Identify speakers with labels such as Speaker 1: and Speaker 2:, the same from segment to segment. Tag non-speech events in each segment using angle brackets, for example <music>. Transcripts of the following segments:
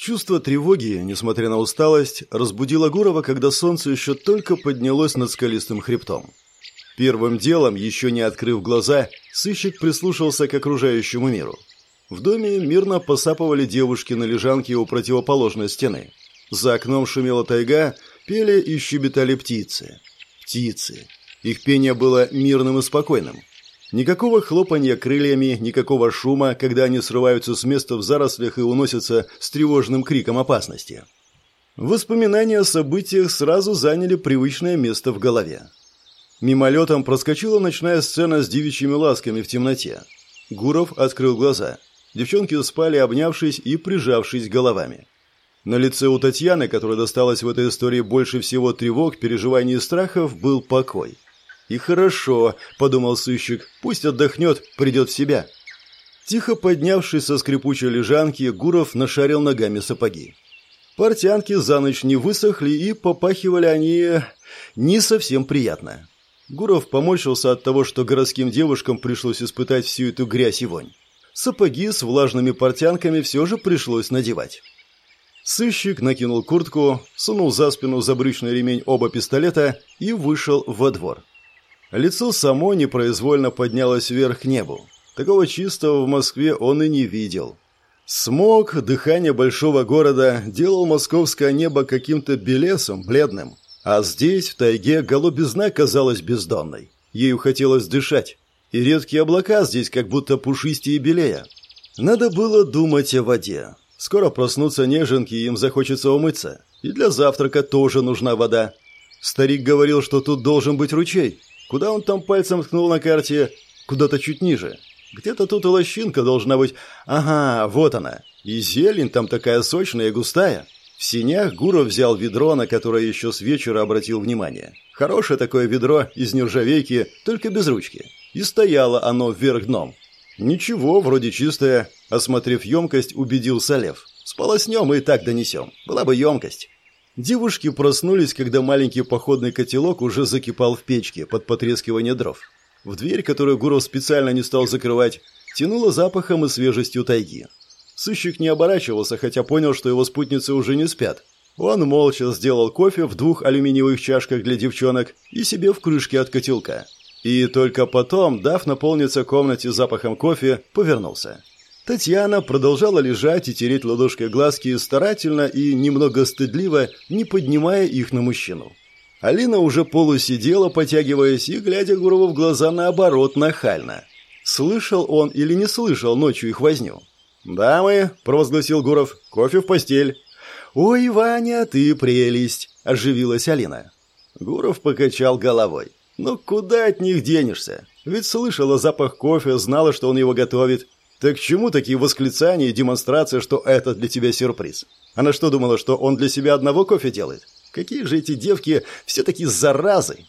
Speaker 1: Чувство тревоги, несмотря на усталость, разбудило Гурова, когда солнце еще только поднялось над скалистым хребтом. Первым делом, еще не открыв глаза, сыщик прислушался к окружающему миру. В доме мирно посапывали девушки на лежанке у противоположной стены. За окном шумела тайга, пели и щебетали птицы. Птицы. Их пение было мирным и спокойным. Никакого хлопанья крыльями, никакого шума, когда они срываются с места в зарослях и уносятся с тревожным криком опасности. Воспоминания о событиях сразу заняли привычное место в голове. Мимолетом проскочила ночная сцена с девичьими ласками в темноте. Гуров открыл глаза. Девчонки спали, обнявшись и прижавшись головами. На лице у Татьяны, которой досталось в этой истории больше всего тревог, переживаний и страхов, был покой. «И хорошо», — подумал сыщик, — «пусть отдохнет, придет в себя». Тихо поднявшись со скрипучей лежанки, Гуров нашарил ногами сапоги. Портянки за ночь не высохли, и попахивали они не совсем приятно. Гуров поморщился от того, что городским девушкам пришлось испытать всю эту грязь и вонь. Сапоги с влажными портянками все же пришлось надевать. Сыщик накинул куртку, сунул за спину забрючный ремень оба пистолета и вышел во двор. Лицо само непроизвольно поднялось вверх к небу. Такого чистого в Москве он и не видел. Смог, дыхание большого города, делал московское небо каким-то белесом, бледным. А здесь, в тайге, голубизна казалась бездонной. Ею хотелось дышать. И редкие облака здесь как будто пушистее и белее. Надо было думать о воде. Скоро проснутся неженки, и им захочется умыться. И для завтрака тоже нужна вода. Старик говорил, что тут должен быть ручей. Куда он там пальцем ткнул на карте? Куда-то чуть ниже. Где-то тут и лощинка должна быть. Ага, вот она. И зелень там такая сочная и густая. В синях Гуров взял ведро, на которое еще с вечера обратил внимание. Хорошее такое ведро из нержавейки, только без ручки. И стояло оно вверх дном. Ничего, вроде чистое. Осмотрев емкость, убедился Лев. Сполоснем и так донесем. Была бы емкость. Девушки проснулись, когда маленький походный котелок уже закипал в печке под потрескивание дров. В дверь, которую Гуров специально не стал закрывать, тянуло запахом и свежестью тайги. Сыщик не оборачивался, хотя понял, что его спутницы уже не спят. Он молча сделал кофе в двух алюминиевых чашках для девчонок и себе в крышке от котелка. И только потом, дав наполниться комнате запахом кофе, повернулся. Татьяна продолжала лежать и тереть ладошкой глазки старательно и немного стыдливо, не поднимая их на мужчину. Алина уже полусидела, потягиваясь и, глядя Гурову в глаза, наоборот, нахально. Слышал он или не слышал ночью их возню? «Дамы», — провозгласил Гуров, — «кофе в постель». «Ой, Ваня, ты прелесть!» – оживилась Алина. Гуров покачал головой. «Ну куда от них денешься? Ведь слышала запах кофе, знала, что он его готовит. Так к чему такие восклицания и демонстрация, что это для тебя сюрприз? Она что думала, что он для себя одного кофе делает? Какие же эти девки все такие заразы?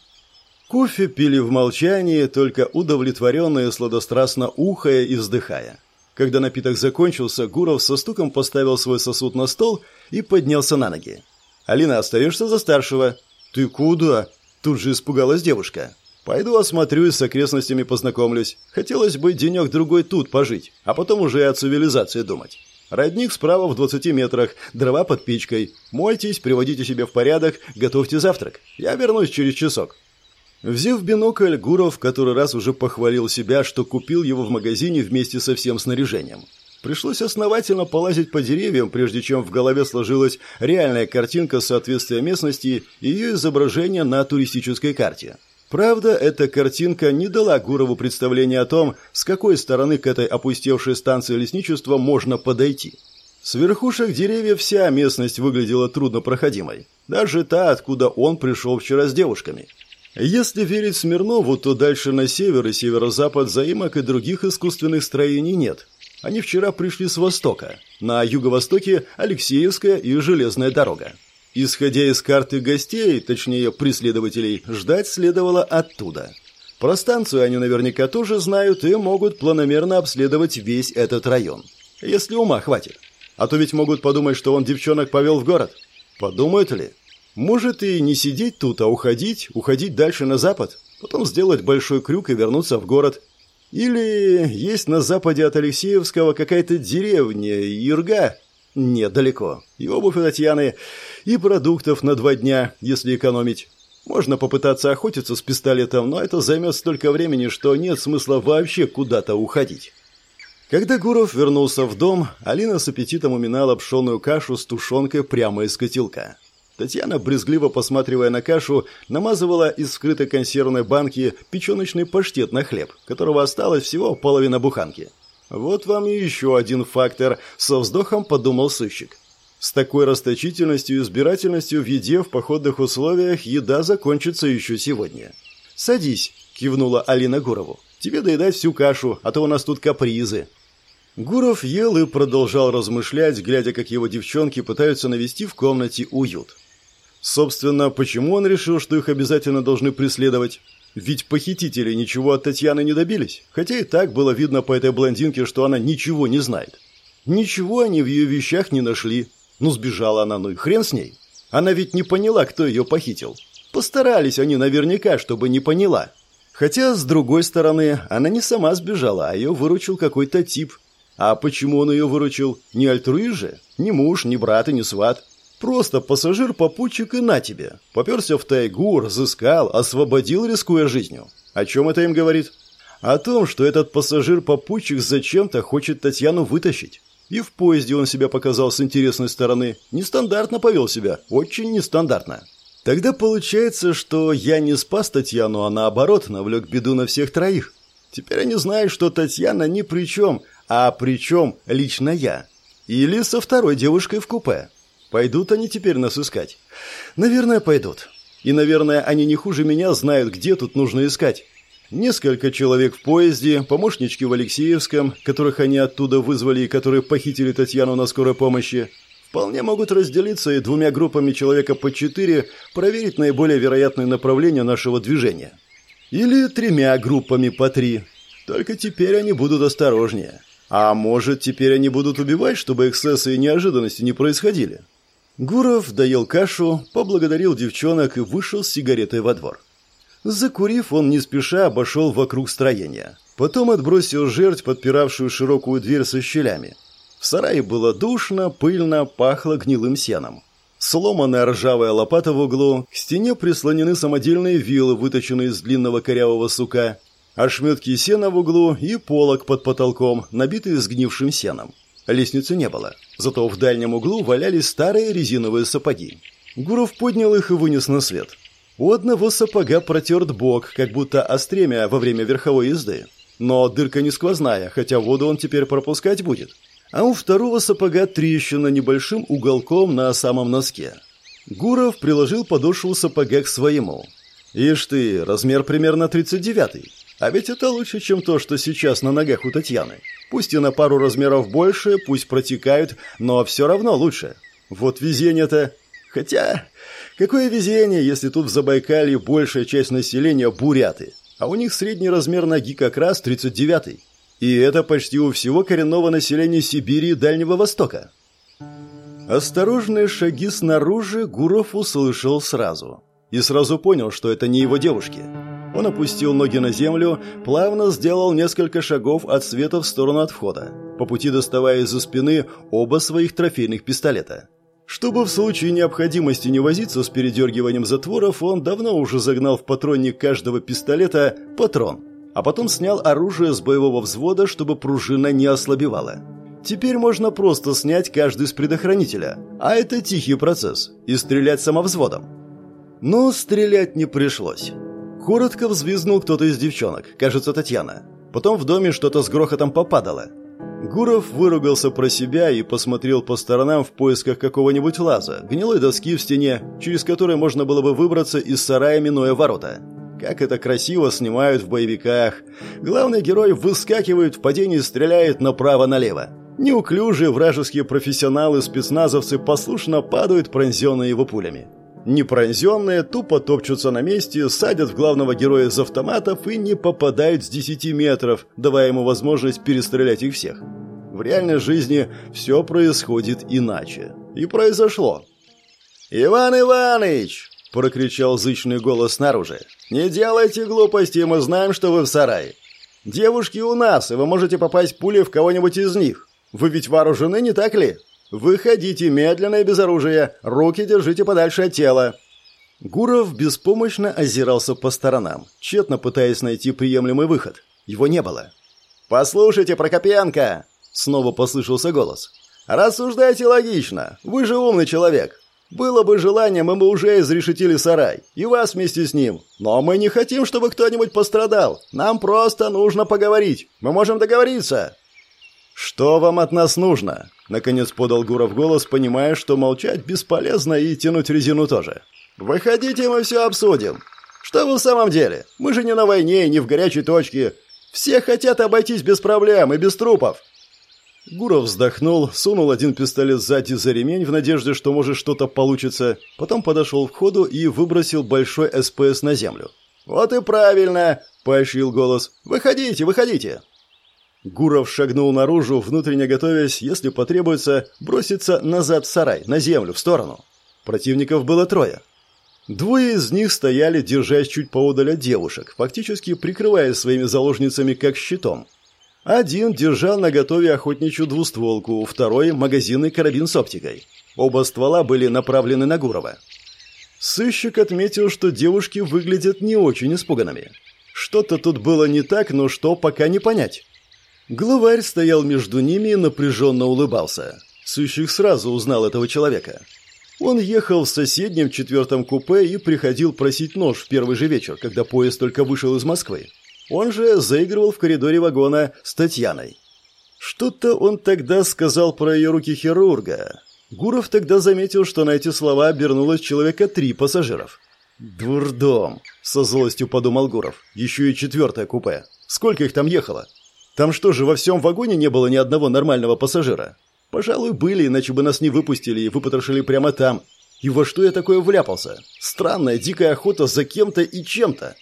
Speaker 1: Кофе пили в молчании, только удовлетворенные, сладострастно ухая и вздыхая. Когда напиток закончился, Гуров со стуком поставил свой сосуд на стол и поднялся на ноги. «Алина, остаешься за старшего?» «Ты куда?» Тут же испугалась девушка. Пойду осмотрюсь, с окрестностями познакомлюсь. Хотелось бы денек-другой тут пожить, а потом уже и о цивилизации думать. Родник справа в 20 метрах, дрова под печкой. Мойтесь, приводите себя в порядок, готовьте завтрак. Я вернусь через часок». Взяв бинокль, Гуров который раз уже похвалил себя, что купил его в магазине вместе со всем снаряжением. Пришлось основательно полазить по деревьям, прежде чем в голове сложилась реальная картинка соответствия местности и ее изображения на туристической карте. Правда, эта картинка не дала Гурову представления о том, с какой стороны к этой опустевшей станции лесничества можно подойти. С верхушек деревьев вся местность выглядела труднопроходимой. Даже та, откуда он пришел вчера с девушками. Если верить Смирнову, то дальше на север и северо-запад заимок и других искусственных строений нет. Они вчера пришли с востока. На юго-востоке Алексеевская и железная дорога. Исходя из карты гостей, точнее преследователей, ждать следовало оттуда. Про станцию они наверняка тоже знают и могут планомерно обследовать весь этот район. Если ума хватит. А то ведь могут подумать, что он девчонок повел в город. Подумают ли? Может и не сидеть тут, а уходить, уходить дальше на запад, потом сделать большой крюк и вернуться в город. Или есть на западе от Алексеевского какая-то деревня, Ирга, Нет, далеко. И обувь у Татьяны, и продуктов на два дня, если экономить. Можно попытаться охотиться с пистолетом, но это займет столько времени, что нет смысла вообще куда-то уходить. Когда Гуров вернулся в дом, Алина с аппетитом уминала пшеную кашу с тушенкой прямо из котелка. Татьяна, брезгливо посматривая на кашу, намазывала из скрытой консервной банки печеночный паштет на хлеб, которого осталось всего половина буханки. Вот вам и еще один фактор, со вздохом подумал сыщик. С такой расточительностью и избирательностью в еде в походных условиях еда закончится еще сегодня. «Садись», – кивнула Алина Гурову. «Тебе доедать всю кашу, а то у нас тут капризы». Гуров ел и продолжал размышлять, глядя, как его девчонки пытаются навести в комнате уют. Собственно, почему он решил, что их обязательно должны преследовать? Ведь похитители ничего от Татьяны не добились, хотя и так было видно по этой блондинке, что она ничего не знает. Ничего они в ее вещах не нашли. Ну, сбежала она, ну и хрен с ней. Она ведь не поняла, кто ее похитил. Постарались они наверняка, чтобы не поняла. Хотя, с другой стороны, она не сама сбежала, а ее выручил какой-то тип. А почему он ее выручил? Не альтруист же? Ни муж, ни брат и ни сват. Просто пассажир-попутчик и на тебе. Поперся в тайгу, разыскал, освободил, рискуя жизнью. О чем это им говорит? О том, что этот пассажир-попутчик зачем-то хочет Татьяну вытащить. И в поезде он себя показал с интересной стороны. Нестандартно повел себя, очень нестандартно. Тогда получается, что я не спас Татьяну, а наоборот, навлек беду на всех троих. Теперь они знают, что Татьяна ни при чем, а при чем лично я. Или со второй девушкой в купе. Пойдут они теперь нас искать? Наверное, пойдут. И, наверное, они не хуже меня знают, где тут нужно искать. Несколько человек в поезде, помощнички в Алексеевском, которых они оттуда вызвали и которые похитили Татьяну на скорой помощи, вполне могут разделиться и двумя группами человека по четыре проверить наиболее вероятные направления нашего движения. Или тремя группами по три. Только теперь они будут осторожнее. А может, теперь они будут убивать, чтобы эксцессы и неожиданности не происходили? Гуров доел кашу, поблагодарил девчонок и вышел с сигаретой во двор. Закурив, он не спеша обошел вокруг строения. Потом отбросил жертв, подпиравшую широкую дверь со щелями. В сарае было душно, пыльно, пахло гнилым сеном. Сломанная ржавая лопата в углу, к стене прислонены самодельные вилы, выточенные из длинного корявого сука, ошметки сена в углу и полок под потолком, набитый сгнившим сеном. Лестницы не было. Зато в дальнем углу валялись старые резиновые сапоги. Гуров поднял их и вынес на свет. У одного сапога протерт бок, как будто остремя во время верховой езды. Но дырка не сквозная, хотя воду он теперь пропускать будет. А у второго сапога трещина небольшим уголком на самом носке. Гуров приложил подошву сапога к своему. Ишь ты, размер примерно 39-й. А ведь это лучше, чем то, что сейчас на ногах у Татьяны. Пусть и на пару размеров больше, пусть протекают, но все равно лучше. Вот везение-то. Хотя, какое везение, если тут в Забайкалье большая часть населения буряты, а у них средний размер ноги как раз 39-й. И это почти у всего коренного населения Сибири и Дальнего Востока. Осторожные шаги снаружи Гуров услышал сразу. И сразу понял, что это не его девушки. Он опустил ноги на землю, плавно сделал несколько шагов от света в сторону от входа, по пути доставая из-за спины оба своих трофейных пистолета. Чтобы в случае необходимости не возиться с передергиванием затворов, он давно уже загнал в патронник каждого пистолета патрон, а потом снял оружие с боевого взвода, чтобы пружина не ослабевала. Теперь можно просто снять каждый с предохранителя, а это тихий процесс, и стрелять самовзводом. Но стрелять не пришлось. Коротко взвизгнул кто-то из девчонок, кажется, Татьяна. Потом в доме что-то с грохотом попадало. Гуров выругался про себя и посмотрел по сторонам в поисках какого-нибудь лаза, гнилой доски в стене, через которой можно было бы выбраться из сарая, минуя ворота. Как это красиво снимают в боевиках. Главный герой выскакивает в падении и стреляет направо-налево. Неуклюжие вражеские профессионалы-спецназовцы послушно падают, пронзенные его пулями. Непронзенные тупо топчутся на месте, садят в главного героя из автоматов и не попадают с 10 метров, давая ему возможность перестрелять их всех. В реальной жизни все происходит иначе. И произошло. «Иван Иваныч!» – прокричал зычный голос снаружи. «Не делайте глупости, мы знаем, что вы в сарае. Девушки у нас, и вы можете попасть пулей в кого-нибудь из них. Вы ведь вооружены, не так ли?» Выходите медленно и без оружия. Руки держите подальше от тела. Гуров беспомощно озирался по сторонам, тщетно пытаясь найти приемлемый выход. Его не было. «Послушайте, Прокопенко!» Снова послышался голос. «Рассуждайте логично. Вы же умный человек. Было бы желание, мы бы уже изрешетили сарай. И вас вместе с ним. Но мы не хотим, чтобы кто-нибудь пострадал. Нам просто нужно поговорить. Мы можем договориться». «Что вам от нас нужно?» Наконец подал Гуров голос, понимая, что молчать бесполезно и тянуть резину тоже. «Выходите, мы все обсудим. Что вы в самом деле? Мы же не на войне, не в горячей точке. Все хотят обойтись без проблем и без трупов». Гуров вздохнул, сунул один пистолет сзади за ремень в надежде, что может что-то получится, потом подошел к входу и выбросил большой СПС на землю. «Вот и правильно!» – поощрил голос. «Выходите, выходите!» Гуров шагнул наружу, внутренне готовясь, если потребуется, броситься назад в сарай, на землю, в сторону. Противников было трое. Двое из них стояли, держась чуть поодаль от девушек, фактически прикрывая своими заложницами как щитом. Один держал на готове охотничью двустволку, второй – магазинный карабин с оптикой. Оба ствола были направлены на Гурова. Сыщик отметил, что девушки выглядят не очень испуганными. Что-то тут было не так, но что пока не понять. Главарь стоял между ними и напряженно улыбался. Сыщик сразу узнал этого человека. Он ехал в соседнем четвертом купе и приходил просить нож в первый же вечер, когда поезд только вышел из Москвы. Он же заигрывал в коридоре вагона с Татьяной. Что-то он тогда сказал про ее руки хирурга. Гуров тогда заметил, что на эти слова обернулось человека три пассажиров. «Дурдом!» – со злостью подумал Гуров. «Еще и четвертое купе. Сколько их там ехало? Там что же, во всем вагоне не было ни одного нормального пассажира? Пожалуй, были, иначе бы нас не выпустили и выпотрошили прямо там. И во что я такое вляпался? Странная дикая охота за кем-то и чем-то.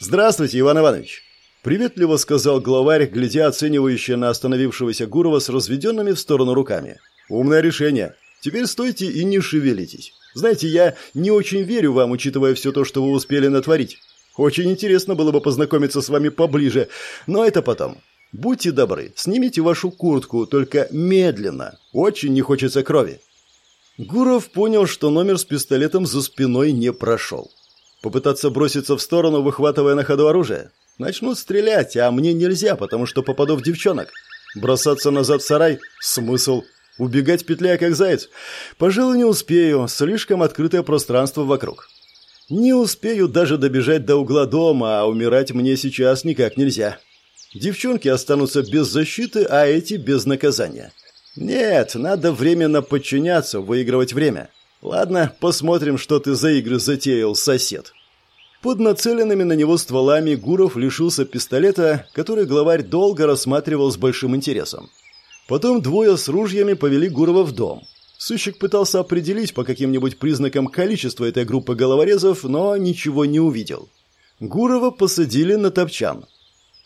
Speaker 1: Здравствуйте, Иван Иванович. Приветливо сказал главарь, глядя оценивающе на остановившегося Гурова с разведенными в сторону руками. Умное решение. Теперь стойте и не шевелитесь. Знаете, я не очень верю вам, учитывая все то, что вы успели натворить. Очень интересно было бы познакомиться с вами поближе, но это потом. Будьте добры, снимите вашу куртку, только медленно. Очень не хочется крови. Гуров понял, что номер с пистолетом за спиной не прошел. Попытаться броситься в сторону, выхватывая на ходу оружие? Начнут стрелять, а мне нельзя, потому что попаду в девчонок. Бросаться назад в сарай? Смысл? Убегать петляя, как заяц? Пожалуй, не успею, слишком открытое пространство вокруг. Не успею даже добежать до угла дома, а умирать мне сейчас никак нельзя. Девчонки останутся без защиты, а эти без наказания. Нет, надо временно подчиняться, выигрывать время. Ладно, посмотрим, что ты за игры затеял, сосед. Под нацеленными на него стволами Гуров лишился пистолета, который главарь долго рассматривал с большим интересом. Потом двое с ружьями повели Гурова в дом. Сыщик пытался определить по каким-нибудь признакам количество этой группы головорезов, но ничего не увидел. Гурова посадили на топчан.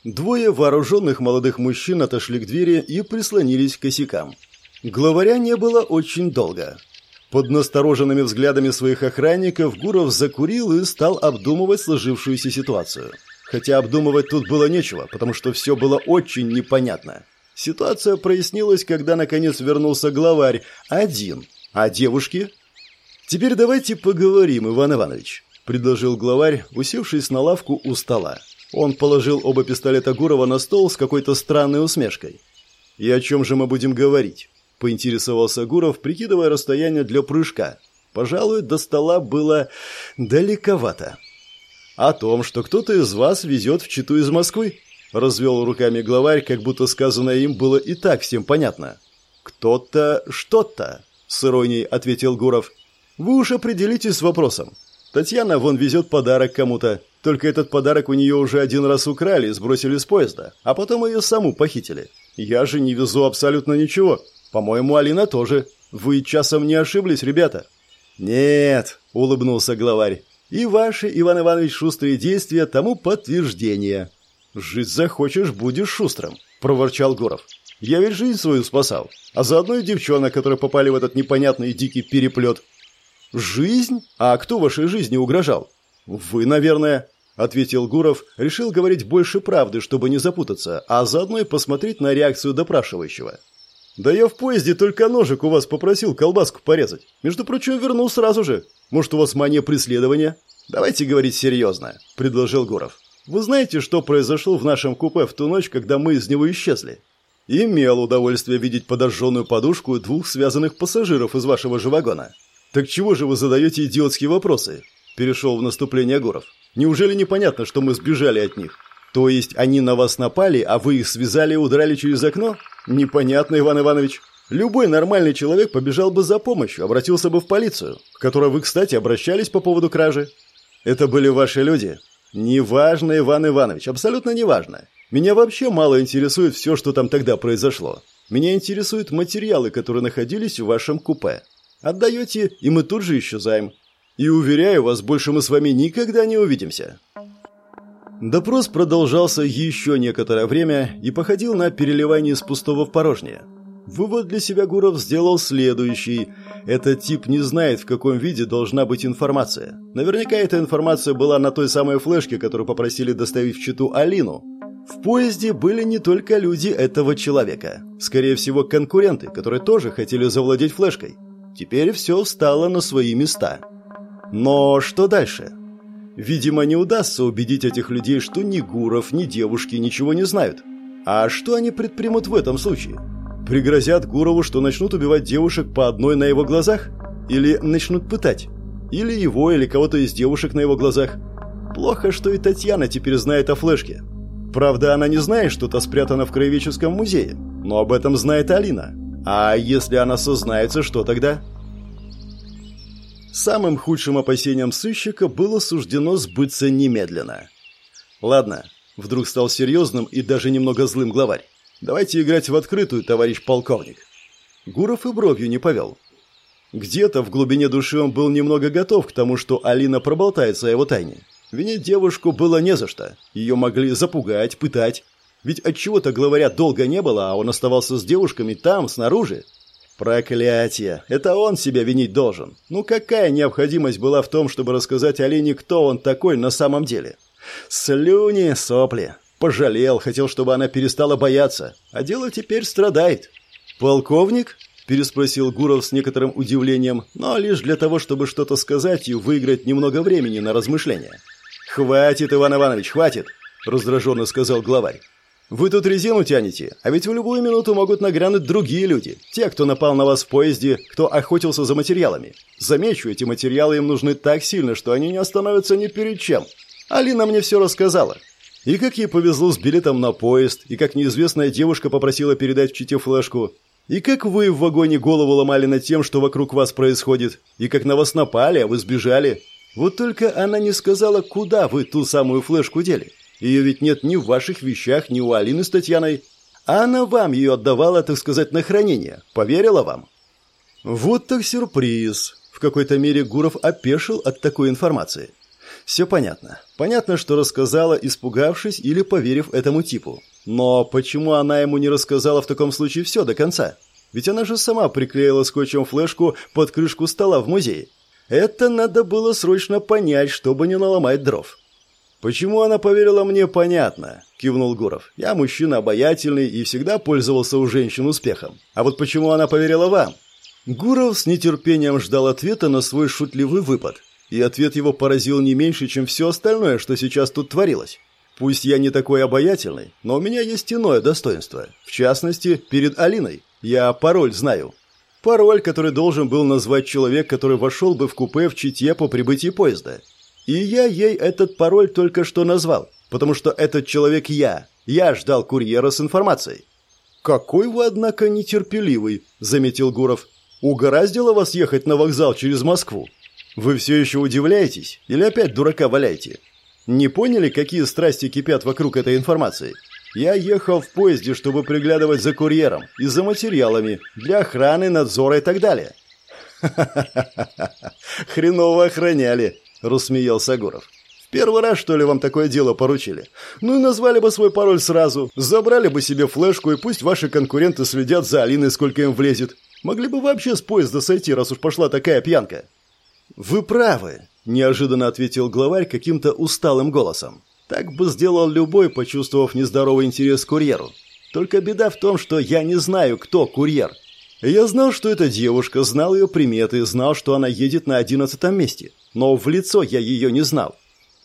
Speaker 1: Двое вооруженных молодых мужчин отошли к двери и прислонились к косякам. Главаря не было очень долго. Под настороженными взглядами своих охранников Гуров закурил и стал обдумывать сложившуюся ситуацию. Хотя обдумывать тут было нечего, потому что все было очень непонятно. Ситуация прояснилась, когда наконец вернулся главарь. Один. А девушки? «Теперь давайте поговорим, Иван Иванович», — предложил главарь, усевшись на лавку у стола. Он положил оба пистолета Гурова на стол с какой-то странной усмешкой. «И о чем же мы будем говорить?» – поинтересовался Гуров, прикидывая расстояние для прыжка. Пожалуй, до стола было далековато. «О том, что кто-то из вас везет в Читу из Москвы?» – развел руками главарь, как будто сказанное им было и так всем понятно. «Кто-то что-то», – с иронией ответил Гуров. «Вы уж определитесь с вопросом. Татьяна вон везет подарок кому-то. Только этот подарок у нее уже один раз украли и сбросили с поезда, а потом ее саму похитили. Я же не везу абсолютно ничего. По-моему, Алина тоже. Вы часом не ошиблись, ребята?» «Нет», — улыбнулся главарь. «И ваши, Иван Иванович, шустрые действия тому подтверждение». «Жить захочешь, будешь шустрым», — проворчал Гуров. «Я ведь жизнь свою спасал, а заодно и девчонок, которые попали в этот непонятный дикий переплет. «Жизнь? А кто вашей жизни угрожал?» «Вы, наверное», — ответил Гуров, решил говорить больше правды, чтобы не запутаться, а заодно и посмотреть на реакцию допрашивающего. Да я в поезде только ножик у вас попросил колбаску порезать. Между прочим, вернул сразу же. Может, у вас мания преследования? Давайте говорить серьезно, предложил Гуров. Вы знаете, что произошло в нашем купе в ту ночь, когда мы из него исчезли? Имел удовольствие видеть подожженную подушку двух связанных пассажиров из вашего же вагона. Так чего же вы задаете идиотские вопросы? Перешел в наступление Гуров. Неужели непонятно, что мы сбежали от них? То есть они на вас напали, а вы их связали и удрали через окно? Непонятно, Иван Иванович. Любой нормальный человек побежал бы за помощью, обратился бы в полицию, к которой вы, кстати, обращались по поводу кражи. Это были ваши люди. Неважно, Иван Иванович, абсолютно неважно. Меня вообще мало интересует все, что там тогда произошло. Меня интересуют материалы, которые находились в вашем купе. Отдаете, и мы тут же исчезаем. И уверяю вас, больше мы с вами никогда не увидимся. Допрос продолжался еще некоторое время и походил на переливание из пустого в порожнее. Вывод для себя Гуров сделал следующий. Этот тип не знает, в каком виде должна быть информация. Наверняка эта информация была на той самой флешке, которую попросили доставить в Читу Алину. В поезде были не только люди этого человека. Скорее всего, конкуренты, которые тоже хотели завладеть флешкой. Теперь все встало на свои места. Но что дальше? Видимо, не удастся убедить этих людей, что ни Гуров, ни девушки ничего не знают. А что они предпримут в этом случае? Пригрозят Гурову, что начнут убивать девушек по одной на его глазах? Или начнут пытать? Или его, или кого-то из девушек на его глазах? Плохо, что и Татьяна теперь знает о флешке. Правда, она не знает, что то спрятано в краеведческом музее, но об этом знает Алина. А если она сознается, что тогда? Самым худшим опасением сыщика было суждено сбыться немедленно. «Ладно», — вдруг стал серьезным и даже немного злым главарь. «Давайте играть в открытую, товарищ полковник». Гуров и бровью не повел. Где-то в глубине души он был немного готов к тому, что Алина проболтается о его тайне. Винить девушку было не за что. Ее могли запугать, пытать. Ведь от чего то главаря долго не было, а он оставался с девушками там, снаружи. Проклятие! Это он себя винить должен. Ну какая необходимость была в том, чтобы рассказать Алине, кто он такой на самом деле? Слюни, сопли. Пожалел, хотел, чтобы она перестала бояться. А дело теперь страдает. «Полковник?» – переспросил Гуров с некоторым удивлением, но лишь для того, чтобы что-то сказать и выиграть немного времени на размышления. «Хватит, Иван Иванович, хватит!» – раздраженно сказал главарь. Вы тут резину тянете, а ведь в любую минуту могут нагрянуть другие люди. Те, кто напал на вас в поезде, кто охотился за материалами. Замечу, эти материалы им нужны так сильно, что они не остановятся ни перед чем. Алина мне все рассказала. И как ей повезло с билетом на поезд, и как неизвестная девушка попросила передать в Чите флешку, и как вы в вагоне голову ломали над тем, что вокруг вас происходит, и как на вас напали, а вы сбежали. Вот только она не сказала, куда вы ту самую флешку дели. Ее ведь нет ни в ваших вещах, ни у Алины с Татьяной. А она вам ее отдавала, так сказать, на хранение. Поверила вам? Вот так сюрприз. В какой-то мере Гуров опешил от такой информации. Все понятно. Понятно, что рассказала, испугавшись или поверив этому типу. Но почему она ему не рассказала в таком случае все до конца? Ведь она же сама приклеила скотчем флешку под крышку стола в музее. Это надо было срочно понять, чтобы не наломать дров. «Почему она поверила мне, понятно», – кивнул Гуров. «Я мужчина обаятельный и всегда пользовался у женщин успехом. А вот почему она поверила вам?» Гуров с нетерпением ждал ответа на свой шутливый выпад. И ответ его поразил не меньше, чем все остальное, что сейчас тут творилось. Пусть я не такой обаятельный, но у меня есть иное достоинство. В частности, перед Алиной. Я пароль знаю. Пароль, который должен был назвать человек, который вошел бы в купе в Чите по прибытии поезда. И я ей этот пароль только что назвал, потому что этот человек я. Я ждал курьера с информацией. «Какой вы, однако, нетерпеливый», — заметил Гуров. «Угораздило вас ехать на вокзал через Москву? Вы все еще удивляетесь или опять дурака валяете? Не поняли, какие страсти кипят вокруг этой информации? Я ехал в поезде, чтобы приглядывать за курьером и за материалами, для охраны, надзора и так далее». <laughs> «Ха-ха-ха! Хреново охраняли!» – рассмеялся Гуров. «В первый раз, что ли, вам такое дело поручили? Ну и назвали бы свой пароль сразу, забрали бы себе флешку, и пусть ваши конкуренты следят за Алиной, сколько им влезет. Могли бы вообще с поезда сойти, раз уж пошла такая пьянка». «Вы правы», – неожиданно ответил главарь каким-то усталым голосом. Так бы сделал любой, почувствовав нездоровый интерес к курьеру. Только беда в том, что я не знаю, кто курьер. Я знал, что это девушка, знал ее приметы, знал, что она едет на одиннадцатом месте. Но в лицо я ее не знал.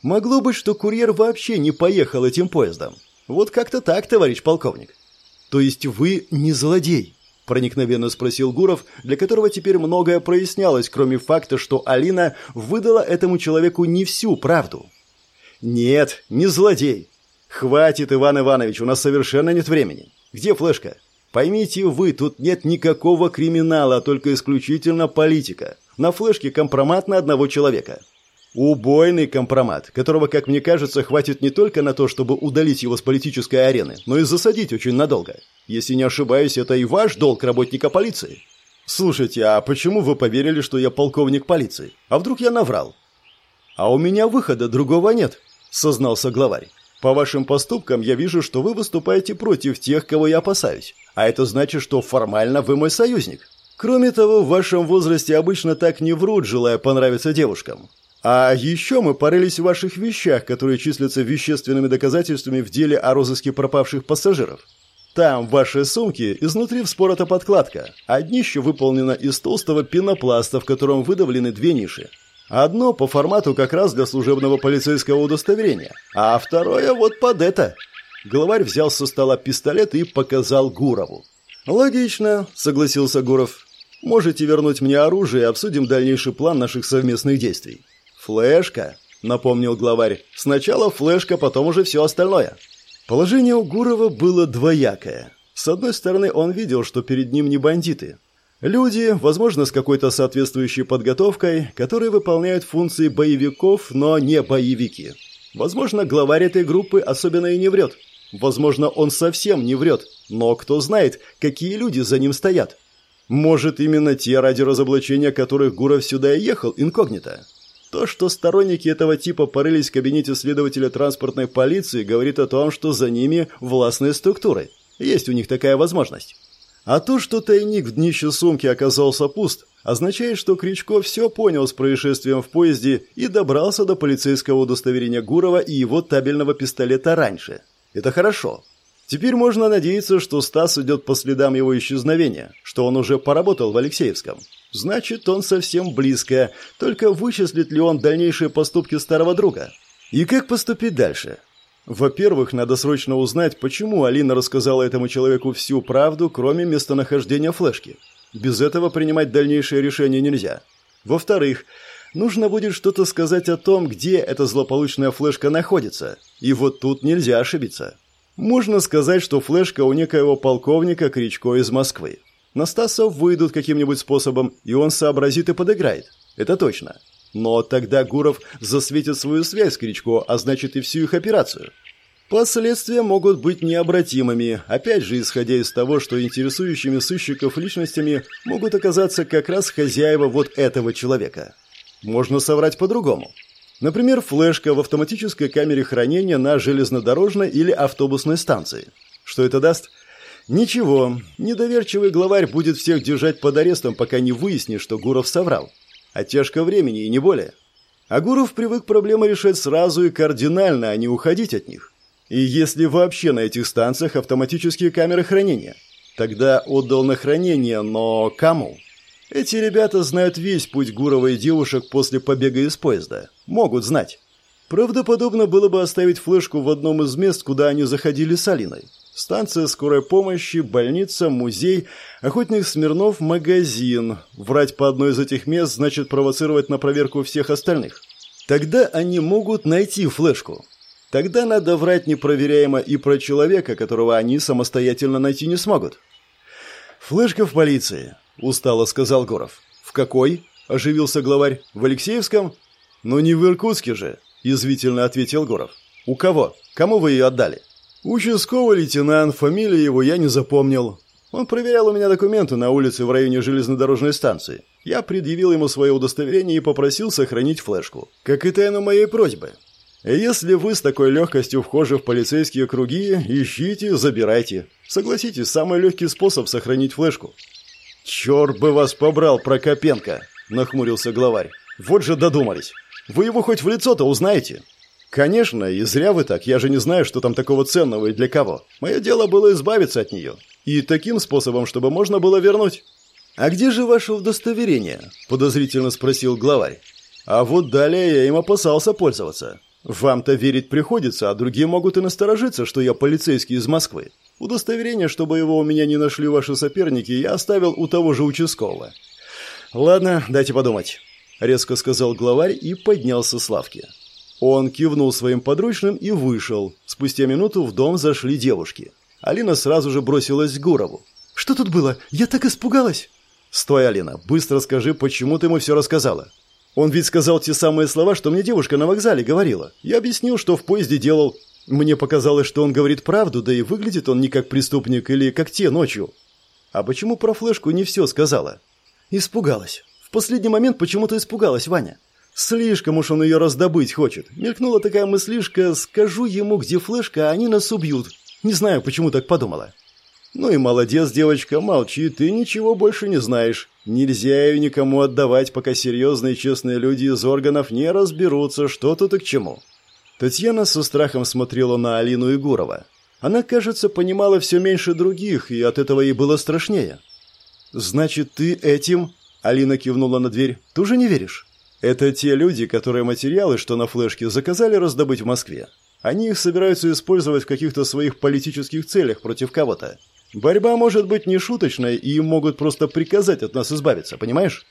Speaker 1: Могло быть, что курьер вообще не поехал этим поездом. Вот как-то так, товарищ полковник. То есть вы не злодей? Проникновенно спросил Гуров, для которого теперь многое прояснялось, кроме факта, что Алина выдала этому человеку не всю правду. «Нет, не злодей. Хватит, Иван Иванович, у нас совершенно нет времени. Где флешка? Поймите вы, тут нет никакого криминала, а только исключительно политика. На флешке компромат на одного человека. Убойный компромат, которого, как мне кажется, хватит не только на то, чтобы удалить его с политической арены, но и засадить очень надолго. Если не ошибаюсь, это и ваш долг работника полиции. Слушайте, а почему вы поверили, что я полковник полиции? А вдруг я наврал? А у меня выхода другого нет, сознался главарь. По вашим поступкам я вижу, что вы выступаете против тех, кого я опасаюсь. А это значит, что формально вы мой союзник. Кроме того, в вашем возрасте обычно так не врут, желая понравиться девушкам. А еще мы порылись в ваших вещах, которые числятся вещественными доказательствами в деле о розыске пропавших пассажиров. Там, в вашей сумке, изнутри вспорота подкладка, а днище выполнено из толстого пенопласта, в котором выдавлены две ниши. Одно по формату как раз для служебного полицейского удостоверения, а второе вот под это. Главарь взял со стола пистолет и показал Гурову. «Логично», — согласился Гуров. «Можете вернуть мне оружие и обсудим дальнейший план наших совместных действий». «Флешка», — напомнил главарь. «Сначала флешка, потом уже все остальное». Положение у Гурова было двоякое. С одной стороны, он видел, что перед ним не бандиты. Люди, возможно, с какой-то соответствующей подготовкой, которые выполняют функции боевиков, но не боевики. Возможно, главарь этой группы особенно и не врет. Возможно, он совсем не врет, но кто знает, какие люди за ним стоят. Может, именно те, ради разоблачения которых Гуров сюда и ехал инкогнито. То, что сторонники этого типа порылись в кабинете следователя транспортной полиции, говорит о том, что за ними властные структуры. Есть у них такая возможность. А то, что тайник в днище сумки оказался пуст, означает, что Кричко все понял с происшествием в поезде и добрался до полицейского удостоверения Гурова и его табельного пистолета раньше. Это хорошо. Теперь можно надеяться, что Стас идет по следам его исчезновения, что он уже поработал в Алексеевском. Значит, он совсем близко, только вычислит ли он дальнейшие поступки старого друга? И как поступить дальше? Во-первых, надо срочно узнать, почему Алина рассказала этому человеку всю правду, кроме местонахождения флешки. Без этого принимать дальнейшие решения нельзя. Во-вторых, нужно будет что-то сказать о том, где эта злополучная флешка находится. И вот тут нельзя ошибиться. Можно сказать, что флешка у некоего полковника Кричко из Москвы. Настасов выйдут каким-нибудь способом, и он сообразит и подыграет. Это точно. Но тогда Гуров засветит свою связь с Кричко, а значит и всю их операцию. Последствия могут быть необратимыми, опять же исходя из того, что интересующими сыщиков личностями могут оказаться как раз хозяева вот этого человека. Можно соврать по-другому. Например, флешка в автоматической камере хранения на железнодорожной или автобусной станции. Что это даст? Ничего. Недоверчивый главарь будет всех держать под арестом, пока не выяснит, что Гуров соврал. Оттяжка времени и не более. А Гуров привык проблемы решать сразу и кардинально, а не уходить от них. И если вообще на этих станциях автоматические камеры хранения, тогда отдал на хранение, но кому? Эти ребята знают весь путь Гурова и девушек после побега из поезда. Могут знать. Правдоподобно было бы оставить флешку в одном из мест, куда они заходили с Алиной. Станция скорой помощи, больница, музей, охотник Смирнов, магазин. Врать по одной из этих мест значит провоцировать на проверку всех остальных. Тогда они могут найти флешку. Тогда надо врать непроверяемо и про человека, которого они самостоятельно найти не смогут. «Флешка в полиции», — устало сказал Горов. «В какой?» — оживился главарь. «В Алексеевском?» «Ну не в Иркутске же», — язвительно ответил Горов. «У кого? Кому вы ее отдали?» Участковый лейтенант, фамилию его я не запомнил. Он проверял у меня документы на улице в районе железнодорожной станции. Я предъявил ему свое удостоверение и попросил сохранить флешку. Как и тайну моей просьбы. Если вы с такой легкостью вхожи в полицейские круги, ищите, забирайте. Согласитесь, самый легкий способ сохранить флешку. «Черт бы вас побрал, Прокопенко!» – нахмурился главарь. «Вот же додумались. Вы его хоть в лицо-то узнаете?» «Конечно, и зря вы так. Я же не знаю, что там такого ценного и для кого. Мое дело было избавиться от нее. И таким способом, чтобы можно было вернуть». «А где же ваше удостоверение?» – подозрительно спросил главарь. «А вот далее я им опасался пользоваться. Вам-то верить приходится, а другие могут и насторожиться, что я полицейский из Москвы. Удостоверение, чтобы его у меня не нашли ваши соперники, я оставил у того же участкового. Ладно, дайте подумать, резко сказал главарь и поднялся с лавки. Он кивнул своим подручным и вышел. Спустя минуту в дом зашли девушки. Алина сразу же бросилась к Гурову. «Что тут было? Я так испугалась!» «Стой, Алина, быстро скажи, почему ты ему все рассказала?» «Он ведь сказал те самые слова, что мне девушка на вокзале говорила. Я объяснил, что в поезде делал. Мне показалось, что он говорит правду, да и выглядит он не как преступник или как те ночью. А почему про флешку не все сказала? Испугалась. Последний момент почему-то испугалась Ваня. Слишком уж он ее раздобыть хочет. Мелькнула такая мыслишка, скажу ему, где флешка, а они нас убьют. Не знаю, почему так подумала. Ну и молодец, девочка, молчи, ты ничего больше не знаешь. Нельзя ее никому отдавать, пока серьезные честные люди из органов не разберутся, что тут и к чему. Татьяна со страхом смотрела на Алину Егорова. Она, кажется, понимала все меньше других, и от этого ей было страшнее. «Значит, ты этим...» — Алина кивнула на дверь. «Тоже не веришь?» «Это те люди, которые материалы, что на флешке, заказали раздобыть в Москве. Они их собираются использовать в каких-то своих политических целях против кого-то. Борьба может быть не шуточной, и им могут просто приказать от нас избавиться, понимаешь?»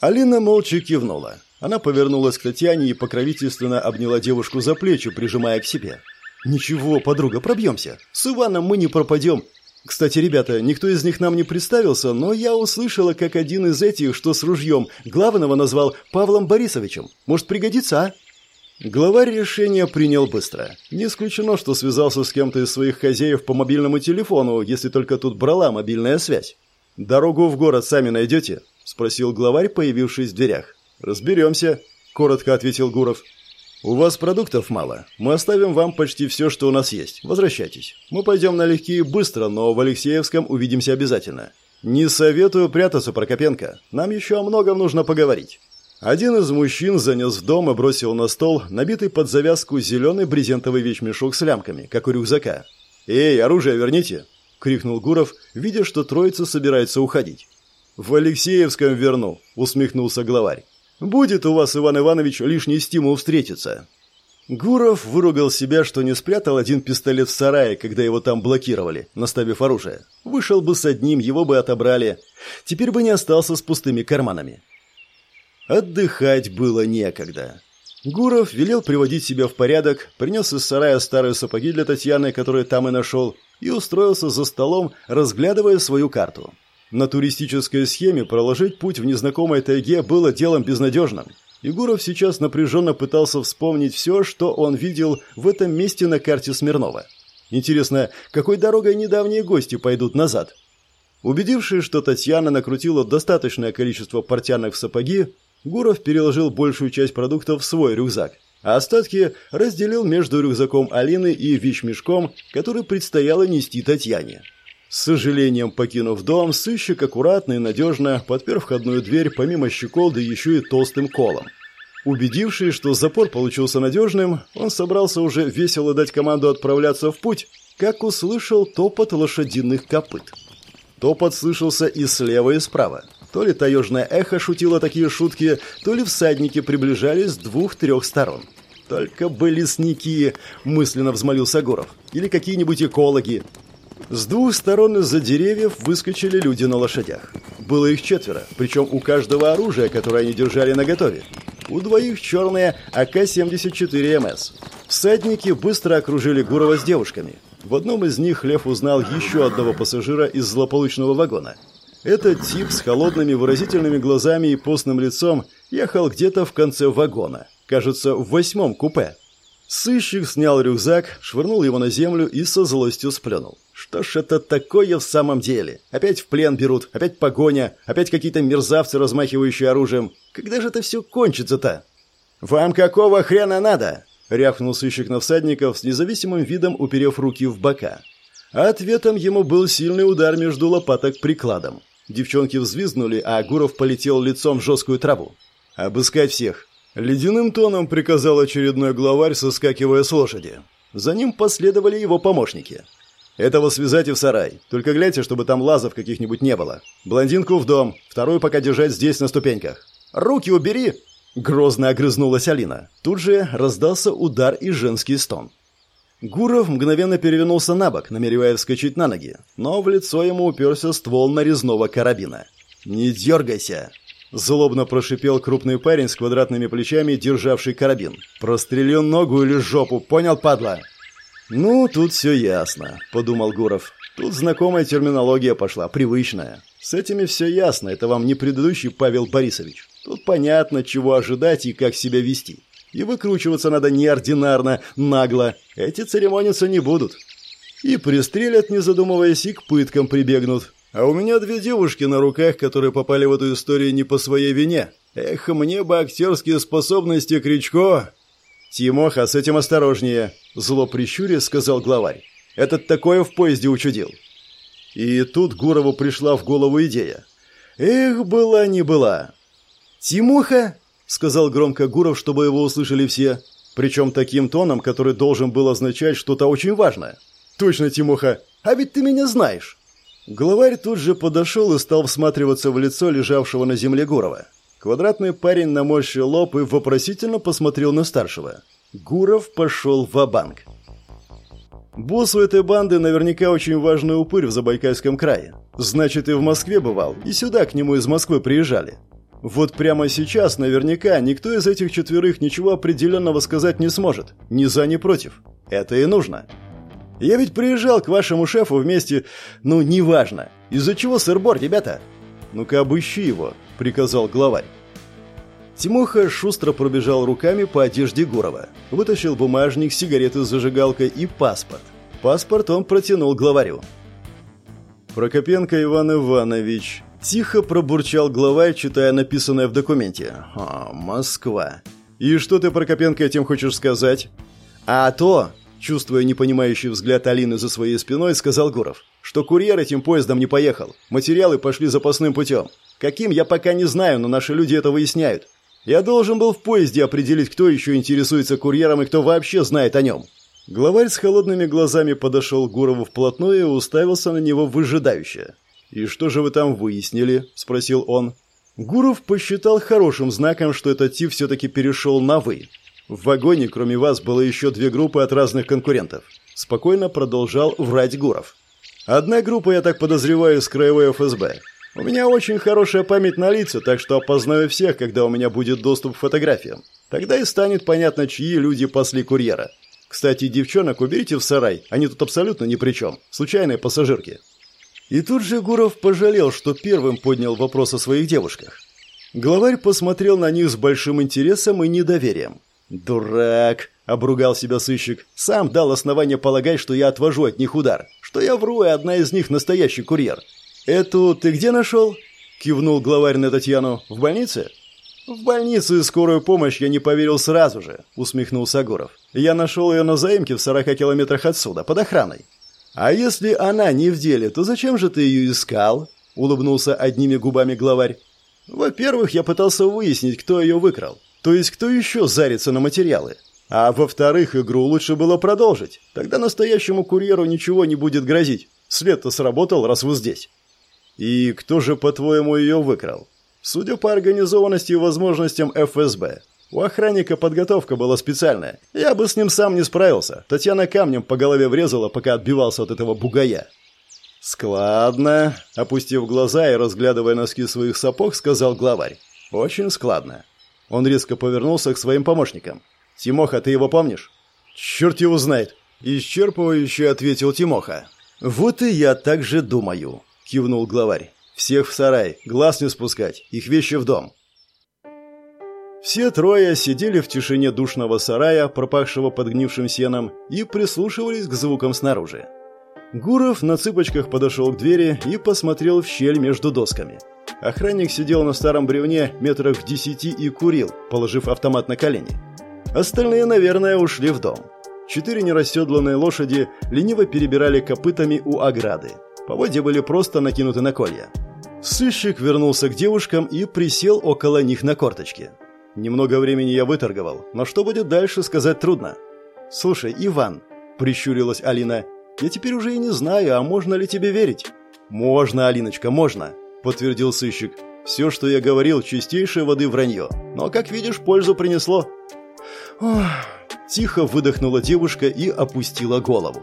Speaker 1: Алина молча кивнула. Она повернулась к Татьяне и покровительственно обняла девушку за плечи, прижимая к себе. «Ничего, подруга, пробьемся. С Иваном мы не пропадем. Кстати, ребята, никто из них нам не представился, но я услышала, как один из этих, что с ружьем, главного назвал Павлом Борисовичем. Может, пригодится, а?» Главарь решение принял быстро. Не исключено, что связался с кем-то из своих хозяев по мобильному телефону, если только тут брала мобильная связь. «Дорогу в город сами найдете?» – спросил главарь, появившись в дверях. «Разберемся», – коротко ответил Гуров. «У вас продуктов мало. Мы оставим вам почти все, что у нас есть. Возвращайтесь. Мы пойдем налегке и быстро, но в Алексеевском увидимся обязательно. Не советую прятаться, Прокопенко. Нам еще о многом нужно поговорить». Один из мужчин занес в дом и бросил на стол набитый под завязку зеленый брезентовый вещмешок с лямками, как у рюкзака. «Эй, оружие верните!» — крикнул Гуров, видя, что троица собирается уходить. «В Алексеевском верну», — усмехнулся главарь. Будет у вас, Иван Иванович, лишний стимул встретиться». Гуров выругал себя, что не спрятал один пистолет в сарае, когда его там блокировали, наставив оружие. Вышел бы с одним, его бы отобрали. Теперь бы не остался с пустыми карманами. Отдыхать было некогда. Гуров велел приводить себя в порядок, принес из сарая старые сапоги для Татьяны, которые там и нашел, и устроился за столом, разглядывая свою карту. На туристической схеме проложить путь в незнакомой тайге было делом безнадежным. Егоров сейчас напряженно пытался вспомнить все, что он видел в этом месте на карте Смирнова. Интересно, какой дорогой недавние гости пойдут назад? Убедившись, что Татьяна накрутила достаточное количество портянок в сапоги, Гуров переложил большую часть продуктов в свой рюкзак, а остатки разделил между рюкзаком Алины и вещмешком, который предстояло нести Татьяне. С сожалением покинув дом, сыщик аккуратно и надежно подпер входную дверь помимо щеколды еще и толстым колом. Убедившись, что запор получился надежным, он собрался уже весело дать команду отправляться в путь, как услышал топот лошадиных копыт. Топот слышался и слева, и справа. То ли таежное эхо шутило такие шутки, то ли всадники приближались с двух-трех сторон. «Только бы лесники!» – мысленно взмолился Горов. «Или какие-нибудь экологи!» С двух сторон из-за деревьев выскочили люди на лошадях. Было их четверо, причем у каждого оружия, которое они держали наготове. У двоих черные АК-74МС. Всадники быстро окружили Гурова с девушками. В одном из них Лев узнал еще одного пассажира из злополучного вагона. Этот тип с холодными выразительными глазами и постным лицом ехал где-то в конце вагона. Кажется, в восьмом купе. Сыщик снял рюкзак, швырнул его на землю и со злостью сплюнул. Что ж это такое в самом деле? Опять в плен берут, опять погоня, опять какие-то мерзавцы, размахивающие оружием. Когда же это все кончится-то? «Вам какого хрена надо?» — рявкнул сыщик на всадников с независимым видом, уперев руки в бока. Ответом ему был сильный удар между лопаток прикладом. Девчонки взвизгнули, а Гуров полетел лицом в жесткую траву. «Обыскать всех!» Ледяным тоном приказал очередной главарь, соскакивая с лошади. За ним последовали его помощники. «Этого связать и в сарай. Только гляньте, чтобы там лазов каких-нибудь не было. Блондинку в дом, вторую пока держать здесь на ступеньках. Руки убери!» Грозно огрызнулась Алина. Тут же раздался удар и женский стон. Гуров мгновенно перевернулся на бок, намеревая вскочить на ноги, но в лицо ему уперся ствол нарезного карабина. «Не дергайся!» Злобно прошипел крупный парень с квадратными плечами, державший карабин. «Прострелил ногу или жопу, понял, падла?» «Ну, тут все ясно», — подумал Гуров. «Тут знакомая терминология пошла, привычная. С этими все ясно, это вам не предыдущий Павел Борисович. Тут понятно, чего ожидать и как себя вести. И выкручиваться надо неординарно, нагло. Эти церемониться не будут. И пристрелят, не задумываясь, и к пыткам прибегнут. А у меня две девушки на руках, которые попали в эту историю не по своей вине. Эх, мне бы актерские способности, Кричко!» «Тимоха, с этим осторожнее!» Зло прищуре сказал главарь. «Этот такое в поезде учудил». И тут Гурову пришла в голову идея. «Эх, была не была!» «Тимоха!» сказал громко Гуров, чтобы его услышали все, причем таким тоном, который должен был означать что-то очень важное. «Точно, Тимоха, а ведь ты меня знаешь!» Главарь тут же подошел и стал всматриваться в лицо лежавшего на земле Гурова. Квадратный парень наморщил лоб и вопросительно посмотрел на старшего. Гуров пошел в банк Босс у этой банды наверняка очень важный упырь в Забайкальском крае. Значит, и в Москве бывал, и сюда к нему из Москвы приезжали. Вот прямо сейчас наверняка никто из этих четверых ничего определенного сказать не сможет. Ни за, ни против. Это и нужно. Я ведь приезжал к вашему шефу вместе... Ну, неважно. Из-за чего сырбор, ребята? Ну-ка, обыщи его, приказал главарь. Тимоха шустро пробежал руками по одежде Гурова. Вытащил бумажник, сигареты с зажигалкой и паспорт. Паспорт он протянул главарю. «Прокопенко Иван Иванович», Тихо пробурчал главарь, читая написанное в документе. «А, Москва. И что ты, Прокопенко, этим хочешь сказать?» «А то», чувствуя непонимающий взгляд Алины за своей спиной, сказал Гуров, что курьер этим поездом не поехал. Материалы пошли запасным путем. Каким, я пока не знаю, но наши люди это выясняют. Я должен был в поезде определить, кто еще интересуется курьером и кто вообще знает о нем. Главарь с холодными глазами подошел к Гурову вплотную и уставился на него выжидающе. «И что же вы там выяснили?» – спросил он. Гуров посчитал хорошим знаком, что этот тип все-таки перешел на «вы». В вагоне, кроме вас, было еще две группы от разных конкурентов. Спокойно продолжал врать Гуров. Одна группа, я так подозреваю, с краевой ФСБ. У меня очень хорошая память на лица, так что опознаю всех, когда у меня будет доступ к фотографиям. Тогда и станет понятно, чьи люди пасли курьера. Кстати, девчонок уберите в сарай, они тут абсолютно ни при чем. Случайные пассажирки. И тут же Гуров пожалел, что первым поднял вопрос о своих девушках. Главарь посмотрел на них с большим интересом и недоверием. «Дурак!» – обругал себя сыщик. «Сам дал основание полагать, что я отвожу от них удар, что я вру, и одна из них настоящий курьер». «Эту ты где нашел?» – кивнул главарь на Татьяну. «В больнице?» «В больницу и скорую помощь я не поверил сразу же», – усмехнулся Гуров. «Я нашел ее на заимке в 40 километрах отсюда, под охраной. «А если она не в деле, то зачем же ты ее искал?» — улыбнулся одними губами главарь. «Во-первых, я пытался выяснить, кто ее выкрал. То есть, кто еще зарится на материалы. А во-вторых, игру лучше было продолжить. Тогда настоящему курьеру ничего не будет грозить. След-то сработал, раз вы здесь». «И кто же, по-твоему, ее выкрал?» «Судя по организованности и возможностям ФСБ, у охранника подготовка была специальная. Я бы с ним сам не справился. Татьяна камнем по голове врезала, пока отбивался от этого бугая. «Складно», — опустив глаза и разглядывая носки своих сапог, сказал главарь. «Очень складно». Он резко повернулся к своим помощникам. «Тимоха, ты его помнишь?» «Черт его знает!» — исчерпывающе ответил Тимоха. «Вот и я так же думаю», — кивнул главарь. «Всех в сарай, глаз не спускать, их вещи в дом. Все трое сидели в тишине душного сарая, пропахшего подгнившим сеном, и прислушивались к звукам снаружи. Гуров на цыпочках подошел к двери и посмотрел в щель между досками. Охранник сидел на старом бревне метрах в десяти и курил, положив автомат на колени. Остальные, наверное, ушли в дом. Четыре нерасседланные лошади лениво перебирали копытами у ограды. Поводья были просто накинуты на колья. Сыщик вернулся к девушкам и присел около них на корточке. Немного времени я выторговал, но что будет дальше, сказать трудно. Слушай, Иван, прищурилась Алина, я теперь уже и не знаю, а можно ли тебе верить? Можно, Алиночка, можно, подтвердил сыщик. Все, что я говорил, чистейшей воды вранье. Но, как видишь, пользу принесло. Ох, тихо выдохнула девушка и опустила голову.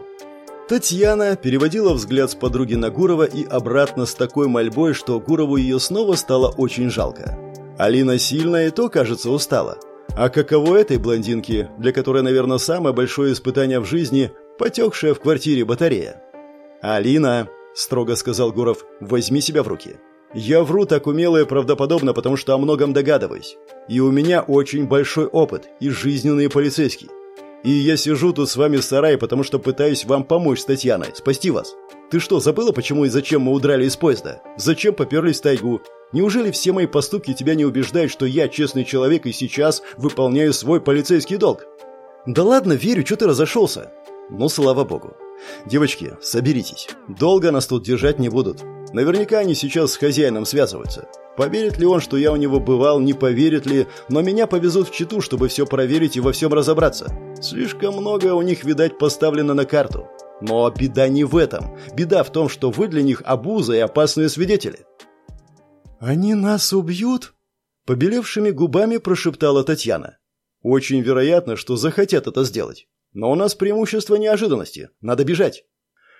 Speaker 1: Татьяна переводила взгляд с подруги на Гурова и обратно с такой мольбой, что Гурову ее снова стало очень жалко. Алина сильно и то, кажется, устала. А каково этой блондинке, для которой, наверное, самое большое испытание в жизни – потекшая в квартире батарея? «Алина», – строго сказал Гуров, – «возьми себя в руки. Я вру так умело и правдоподобно, потому что о многом догадываюсь. И у меня очень большой опыт, и жизненный полицейский. И я сижу тут с вами в сарае, потому что пытаюсь вам помочь с Татьяной, спасти вас. Ты что, забыла, почему и зачем мы удрали из поезда? Зачем поперлись в тайгу? Неужели все мои поступки тебя не убеждают, что я честный человек и сейчас выполняю свой полицейский долг? Да ладно, верю, что ты разошелся. Ну, слава богу. Девочки, соберитесь. Долго нас тут держать не будут. Наверняка они сейчас с хозяином связываются. Поверит ли он, что я у него бывал, не поверит ли, но меня повезут в Читу, чтобы все проверить и во всем разобраться. Слишком многое у них, видать, поставлено на карту. Но беда не в этом. Беда в том, что вы для них обуза и опасные свидетели. «Они нас убьют?» Побелевшими губами прошептала Татьяна. «Очень вероятно, что захотят это сделать. Но у нас преимущество неожиданности. Надо бежать».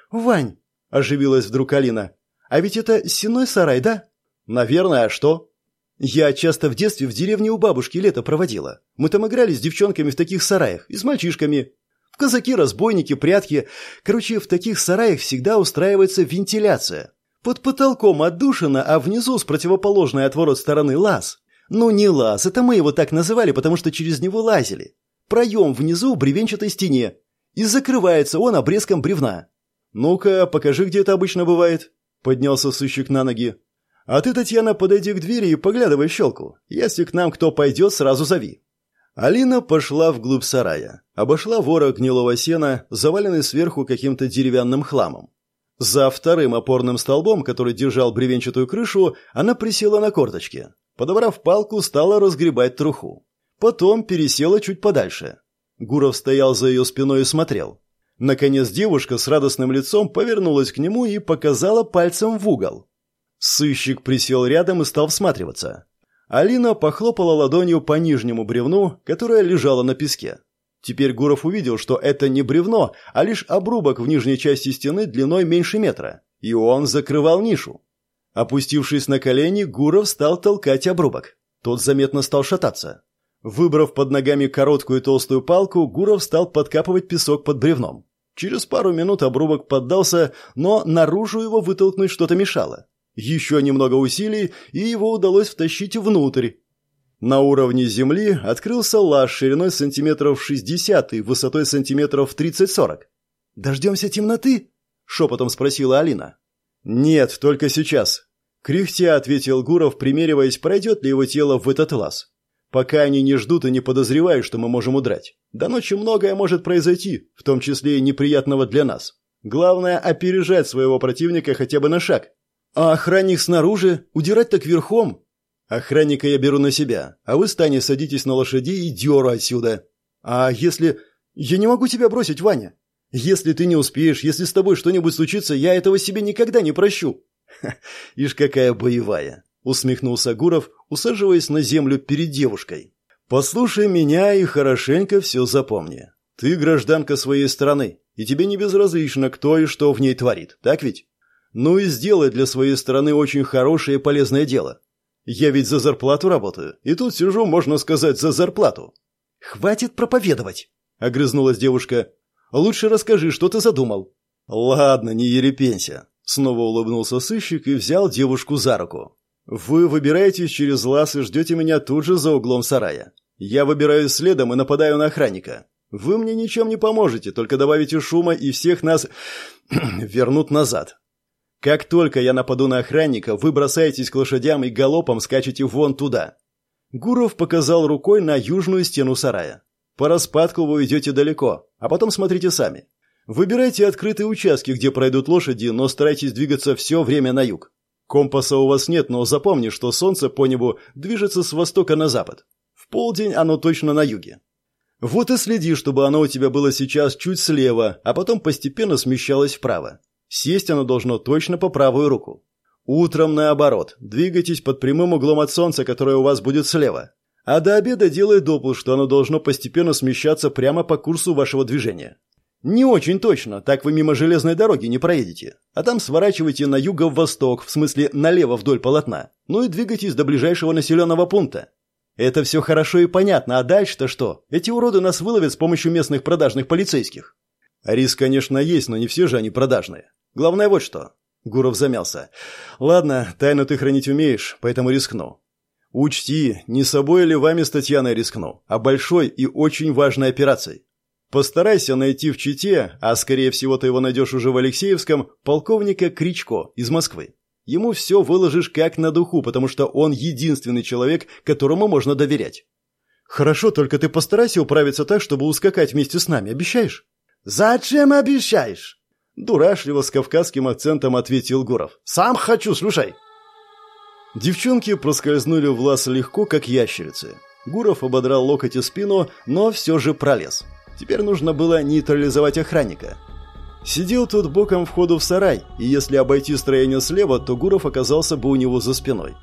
Speaker 1: «Вань!» – оживилась вдруг Алина. «А ведь это сеной сарай, да?» «Наверное, а что?» «Я часто в детстве в деревне у бабушки лето проводила. Мы там играли с девчонками в таких сараях и с мальчишками. В казаки, разбойники, прятки. Короче, в таких сараях всегда устраивается вентиляция. Под потолком отдушина, а внизу с противоположной от ворот стороны лаз. Ну не лаз, это мы его так называли, потому что через него лазили. Проем внизу бревенчатой стене. И закрывается он обрезком бревна. «Ну-ка, покажи, где это обычно бывает», — поднялся сыщик на ноги. «А ты, Татьяна, подойди к двери и поглядывай в щелку. Если к нам кто пойдет, сразу зови». Алина пошла вглубь сарая, обошла ворог гнилого сена, заваленный сверху каким-то деревянным хламом. За вторым опорным столбом, который держал бревенчатую крышу, она присела на корточки. Подобрав палку, стала разгребать труху. Потом пересела чуть подальше. Гуров стоял за ее спиной и смотрел. Наконец девушка с радостным лицом повернулась к нему и показала пальцем в угол. Сыщик присел рядом и стал всматриваться. Алина похлопала ладонью по нижнему бревну, которое лежало на песке. Теперь Гуров увидел, что это не бревно, а лишь обрубок в нижней части стены длиной меньше метра, и он закрывал нишу. Опустившись на колени, Гуров стал толкать обрубок. Тот заметно стал шататься. Выбрав под ногами короткую толстую палку, Гуров стал подкапывать песок под бревном. Через пару минут обрубок поддался, но наружу его вытолкнуть что-то мешало. Еще немного усилий, и его удалось втащить внутрь, на уровне земли открылся лаз шириной сантиметров 60 и высотой сантиметров 30-40. «Дождемся темноты?» – шепотом спросила Алина. «Нет, только сейчас», – кряхтя ответил Гуров, примериваясь, пройдет ли его тело в этот лаз. «Пока они не ждут и не подозревают, что мы можем удрать. До ночи многое может произойти, в том числе и неприятного для нас. Главное – опережать своего противника хотя бы на шаг. А охранник снаружи? Удирать так верхом? Охранника я беру на себя, а вы с садитесь на лошади и дёру отсюда. А если... Я не могу тебя бросить, Ваня. Если ты не успеешь, если с тобой что-нибудь случится, я этого себе никогда не прощу. <laughs> Ха, ишь какая боевая, усмехнулся Гуров, усаживаясь на землю перед девушкой. Послушай меня и хорошенько все запомни. Ты гражданка своей страны, и тебе не безразлично, кто и что в ней творит, так ведь? Ну и сделай для своей страны очень хорошее и полезное дело. Я ведь за зарплату работаю, и тут сижу, можно сказать, за зарплату. Хватит проповедовать, огрызнулась девушка. Лучше расскажи, что ты задумал. Ладно, не ерепенься. Снова улыбнулся сыщик и взял девушку за руку. Вы выбираетесь через лаз и ждете меня тут же за углом сарая. Я выбираюсь следом и нападаю на охранника. Вы мне ничем не поможете, только добавите шума и всех нас <clears throat> вернут назад. Как только я нападу на охранника, вы бросаетесь к лошадям и галопом скачете вон туда. Гуров показал рукой на южную стену сарая. По распадку вы идете далеко, а потом смотрите сами. Выбирайте открытые участки, где пройдут лошади, но старайтесь двигаться все время на юг. Компаса у вас нет, но запомни, что солнце по небу движется с востока на запад. В полдень оно точно на юге. Вот и следи, чтобы оно у тебя было сейчас чуть слева, а потом постепенно смещалось вправо. Сесть оно должно точно по правую руку. Утром наоборот, двигайтесь под прямым углом от солнца, которое у вас будет слева. А до обеда делай допуск, что оно должно постепенно смещаться прямо по курсу вашего движения. Не очень точно, так вы мимо железной дороги не проедете. А там сворачивайте на юго-восток, в смысле налево вдоль полотна. Ну и двигайтесь до ближайшего населенного пункта. Это все хорошо и понятно, а дальше-то что? Эти уроды нас выловят с помощью местных продажных полицейских. Риск, конечно, есть, но не все же они продажные. Главное вот что. Гуров замялся. Ладно, тайну ты хранить умеешь, поэтому рискну. Учти, не собой или вами с Татьяной рискну, а большой и очень важной операцией. Постарайся найти в Чите, а скорее всего ты его найдешь уже в Алексеевском, полковника Кричко из Москвы. Ему все выложишь как на духу, потому что он единственный человек, которому можно доверять. Хорошо, только ты постарайся управиться так, чтобы ускакать вместе с нами, обещаешь?
Speaker 2: Зачем обещаешь?
Speaker 1: Дурашливо с кавказским акцентом ответил Гуров.
Speaker 2: Сам хочу, слушай.
Speaker 1: Девчонки проскользнули в лаз легко, как ящерицы. Гуров ободрал локоть и спину, но все же пролез. Теперь нужно было нейтрализовать охранника. Сидел тут боком входу в сарай, и если обойти строение слева, то Гуров оказался бы у него за спиной.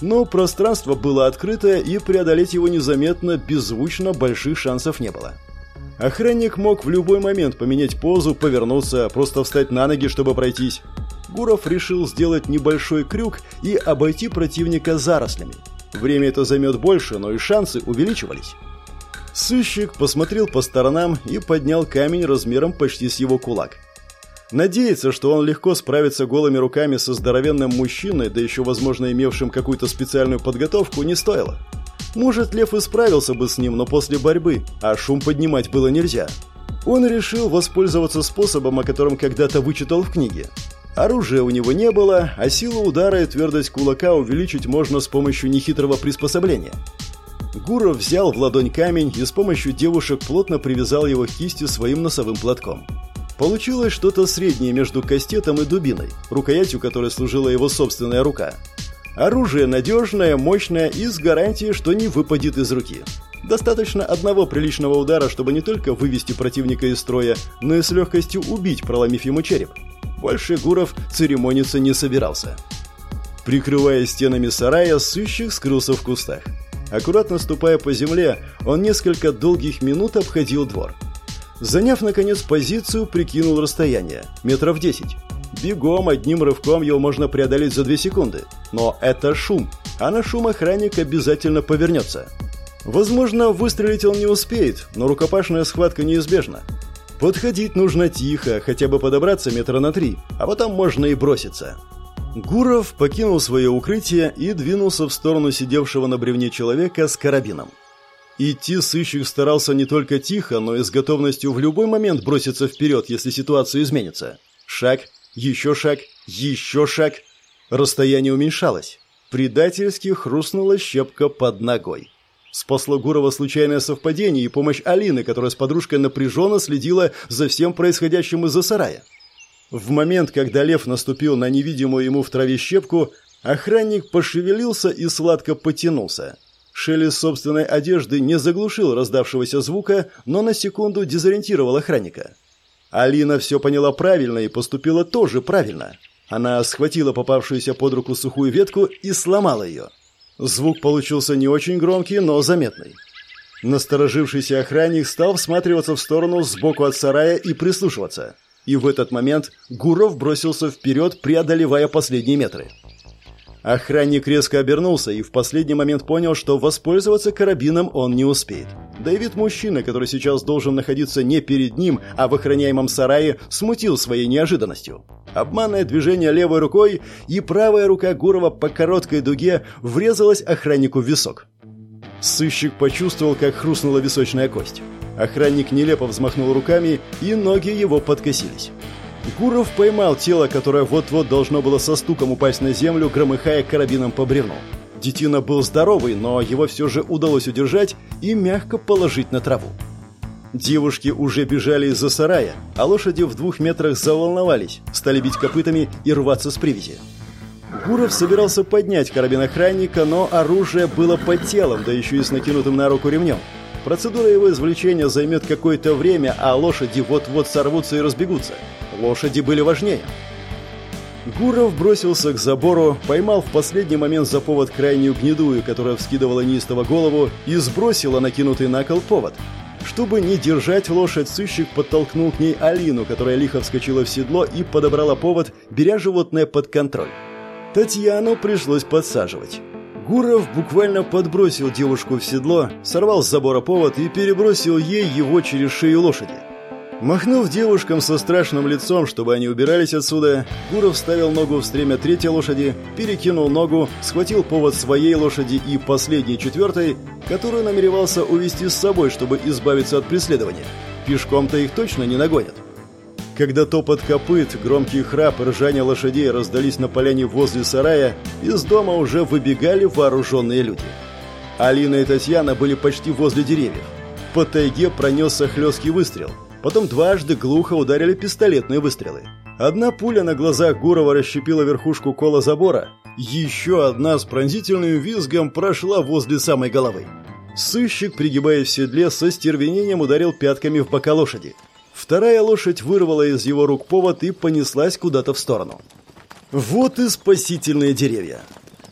Speaker 1: Но пространство было открытое, и преодолеть его незаметно, беззвучно больших шансов не было. Охранник мог в любой момент поменять позу, повернуться, просто встать на ноги, чтобы пройтись. Гуров решил сделать небольшой крюк и обойти противника зарослями. Время это займет больше, но и шансы увеличивались. Сыщик посмотрел по сторонам и поднял камень размером почти с его кулак. Надеяться, что он легко справится голыми руками со здоровенным мужчиной, да еще, возможно, имевшим какую-то специальную подготовку, не стоило. Может, Лев и справился бы с ним, но после борьбы, а шум поднимать было нельзя. Он решил воспользоваться способом, о котором когда-то вычитал в книге. Оружия у него не было, а силу удара и твердость кулака увеличить можно с помощью нехитрого приспособления. Гуров взял в ладонь камень и с помощью девушек плотно привязал его к кисти своим носовым платком. Получилось что-то среднее между кастетом и дубиной, рукоятью которой служила его собственная рука. Оружие надежное, мощное и с гарантией, что не выпадет из руки. Достаточно одного приличного удара, чтобы не только вывести противника из строя, но и с легкостью убить, проломив ему череп. Больше Гуров церемониться не собирался. Прикрывая стенами сарая, сыщик скрылся в кустах. Аккуратно ступая по земле, он несколько долгих минут обходил двор. Заняв, наконец, позицию, прикинул расстояние. Метров десять. Бегом, одним рывком его можно преодолеть за две секунды. Но это шум, а на шум охранник обязательно повернется. Возможно, выстрелить он не успеет, но рукопашная схватка неизбежна. Подходить нужно тихо, хотя бы подобраться метра на три, а потом можно и броситься. Гуров покинул свое укрытие и двинулся в сторону сидевшего на бревне человека с карабином. Идти сыщик старался не только тихо, но и с готовностью в любой момент броситься вперед, если ситуация изменится. Шаг, еще шаг, еще шаг. Расстояние уменьшалось. Предательски хрустнула щепка под ногой. Спасло Гурова случайное совпадение и помощь Алины, которая с подружкой напряженно следила за всем происходящим из-за сарая. В момент, когда лев наступил на невидимую ему в траве щепку, охранник пошевелился и сладко потянулся. Шелест собственной одежды не заглушил раздавшегося звука, но на секунду дезориентировал охранника. Алина все поняла правильно и поступила тоже правильно. Она схватила попавшуюся под руку сухую ветку и сломала ее. Звук получился не очень громкий, но заметный. Насторожившийся охранник стал всматриваться в сторону сбоку от сарая и прислушиваться. И в этот момент Гуров бросился вперед, преодолевая последние метры. Охранник резко обернулся и в последний момент понял, что воспользоваться карабином он не успеет. Да и вид мужчины, который сейчас должен находиться не перед ним, а в охраняемом сарае, смутил своей неожиданностью. Обманное движение левой рукой, и правая рука Гурова по короткой дуге врезалась охраннику в висок. Сыщик почувствовал, как хрустнула височная кость. Охранник нелепо взмахнул руками, и ноги его подкосились. Гуров поймал тело, которое вот-вот должно было со стуком упасть на землю, громыхая карабином по бревну. Детина был здоровый, но его все же удалось удержать и мягко положить на траву. Девушки уже бежали из-за сарая, а лошади в двух метрах заволновались, стали бить копытами и рваться с привязи. Гуров собирался поднять карабин охранника, но оружие было под телом, да еще и с накинутым на руку ремнем. Процедура его извлечения займет какое-то время, а лошади вот-вот сорвутся и разбегутся. Лошади были важнее. Гуров бросился к забору, поймал в последний момент за повод крайнюю гнедую, которая вскидывала неистово голову, и сбросила накинутый на кол повод. Чтобы не держать лошадь, сыщик подтолкнул к ней Алину, которая лихо вскочила в седло и подобрала повод, беря животное под контроль. Татьяну пришлось подсаживать. Гуров буквально подбросил девушку в седло, сорвал с забора повод и перебросил ей его через шею лошади. Махнув девушкам со страшным лицом, чтобы они убирались отсюда, Гуров вставил ногу в стремя третьей лошади, перекинул ногу, схватил повод своей лошади и последней четвертой, которую намеревался увести с собой, чтобы избавиться от преследования. Пешком-то их точно не нагонят. Когда топот копыт, громкий храп и ржание лошадей раздались на поляне возле сарая, из дома уже выбегали вооруженные люди. Алина и Татьяна были почти возле деревьев. По тайге пронесся хлесткий выстрел. Потом дважды глухо ударили пистолетные выстрелы. Одна пуля на глазах Гурова расщепила верхушку кола забора. Еще одна с пронзительным визгом прошла возле самой головы. Сыщик, пригибаясь в седле, со стервенением ударил пятками в бока лошади. Вторая лошадь вырвала из его рук повод и понеслась куда-то в сторону. Вот и спасительные деревья.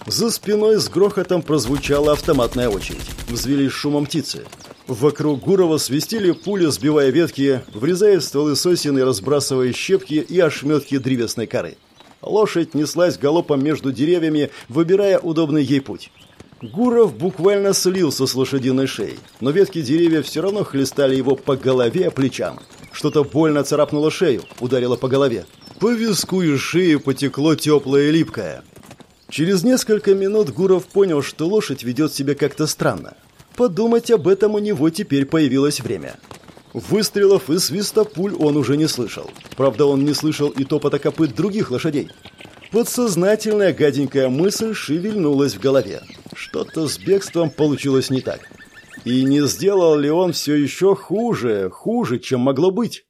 Speaker 1: За спиной с грохотом прозвучала автоматная очередь. Взвелись шумом птицы. Вокруг Гурова свистели пули, сбивая ветки, врезая в стволы сосен и разбрасывая щепки и ошметки древесной коры. Лошадь неслась галопом между деревьями, выбирая удобный ей путь. Гуров буквально слился с лошадиной шеей, но ветки деревьев все равно хлестали его по голове и плечам. Что-то больно царапнуло шею, ударило по голове. По виску и шее потекло теплое и липкое. Через несколько минут Гуров понял, что лошадь ведет себя как-то странно. Подумать об этом у него теперь появилось время. Выстрелов и свиста пуль он уже не слышал. Правда, он не слышал и топота копыт других лошадей. Подсознательная гаденькая мысль шевельнулась в голове. Что-то с бегством получилось не так. И не сделал ли он все еще хуже, хуже, чем могло быть?